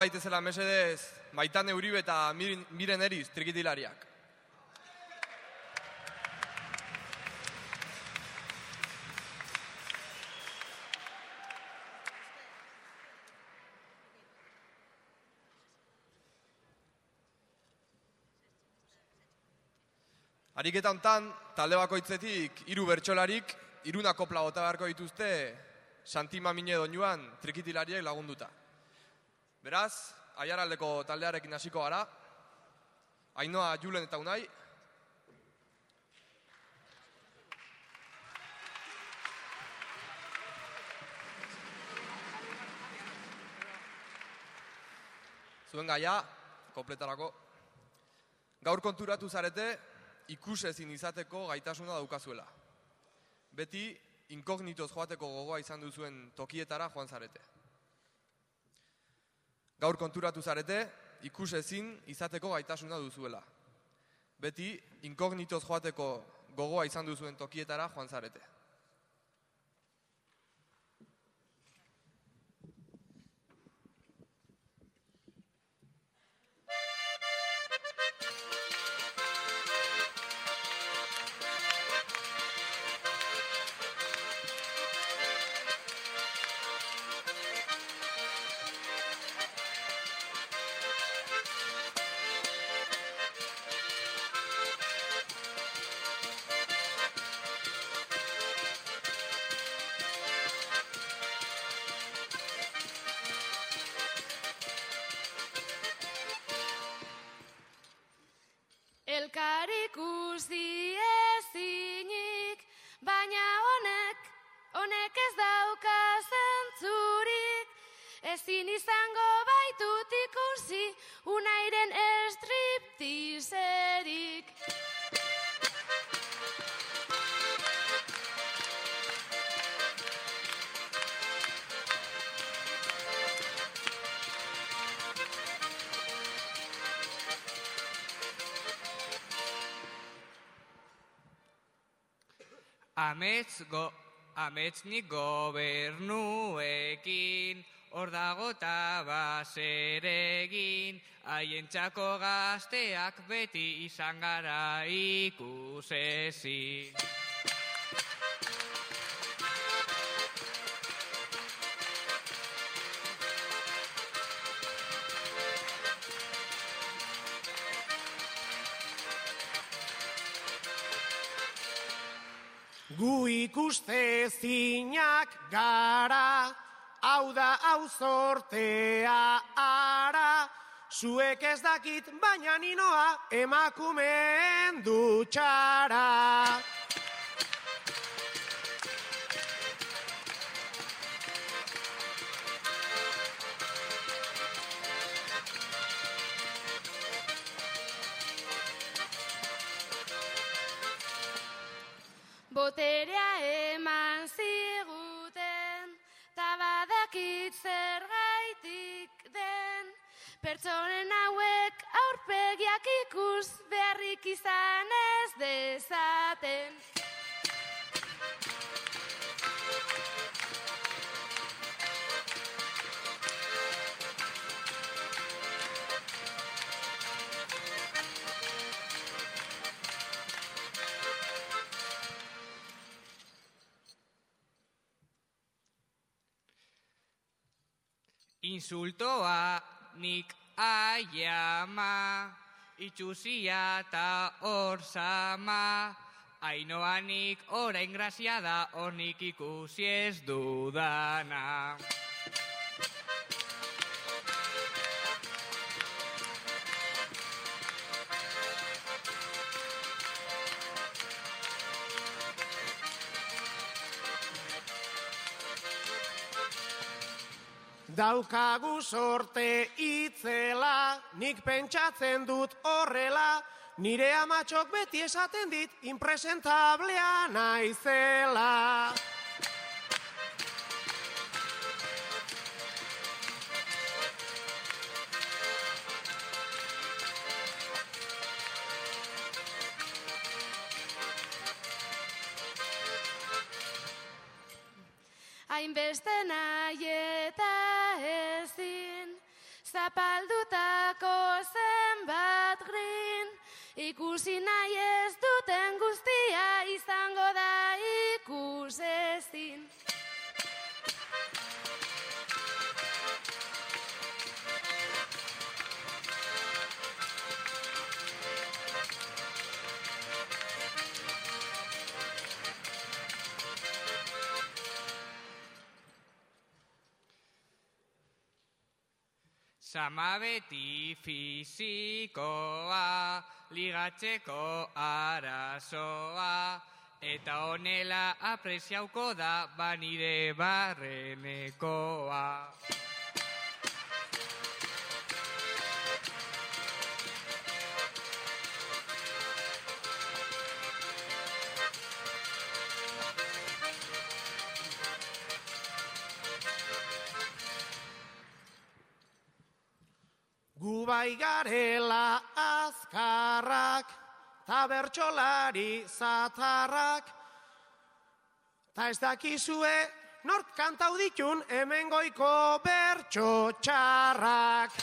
Daitezela mesedez, Maitane Uribe eta Miren, Eriz, trikitilariak. Ariketa hontan, talde bakoitzetik hiru bertsolarik, iruna kopla bota beharko dituzte Santi Mamine doinuan trikitilariek lagunduta. Beraz, aiaraldeko taldearekin hasiko gara. Ainoa Julen eta Unai. Zuen gaia, kompletarako. Gaur konturatu zarete, ikusezin izateko gaitasuna daukazuela. Beti, inkognitoz joateko gogoa izan duzuen tokietara joan zarete. Gaur konturatu zarete, ikusezin izateko gaitasuna duzuela. Beti, inkognitoz joateko gogoa izan duzuen tokietara joan zarete. Elkar ikusi ezinik, baina honek, honek ez dauka zentzurik. Ezin izango Amets, go, amets nik gobernuekin, hor dago baseregin, haientzako gazteak beti izan gara ikusezin. Gu ikuste zinak gara, hau da hau sortea ara, zuek ez dakit baina ninoa emakumeen dutxara. Pertsonen hauek aurpegiak ikus beharrik izan ez dezaten. Insultoa nik aiama, itxusia eta hor sama, Ainoa nik orain grazia da honik ikusi ez dudana. Daukagu sorte itzela, nik pentsatzen dut horrela, nire amatxok beti esaten dit, impresentablea naizela. Hainbeste nahi eta ezin, zapaldutako zenbat grin, ikusi nahi ez duten guztia izango da ikusezin. Sama beti fizikoa, ligatzeko arazoa, eta honela apreziauko da banire barrenekoa. Gu bai garela azkarrak, ta bertxolari zatarrak, ta ez dakizue nort kantau ditun hemen goiko bertxo txarrak.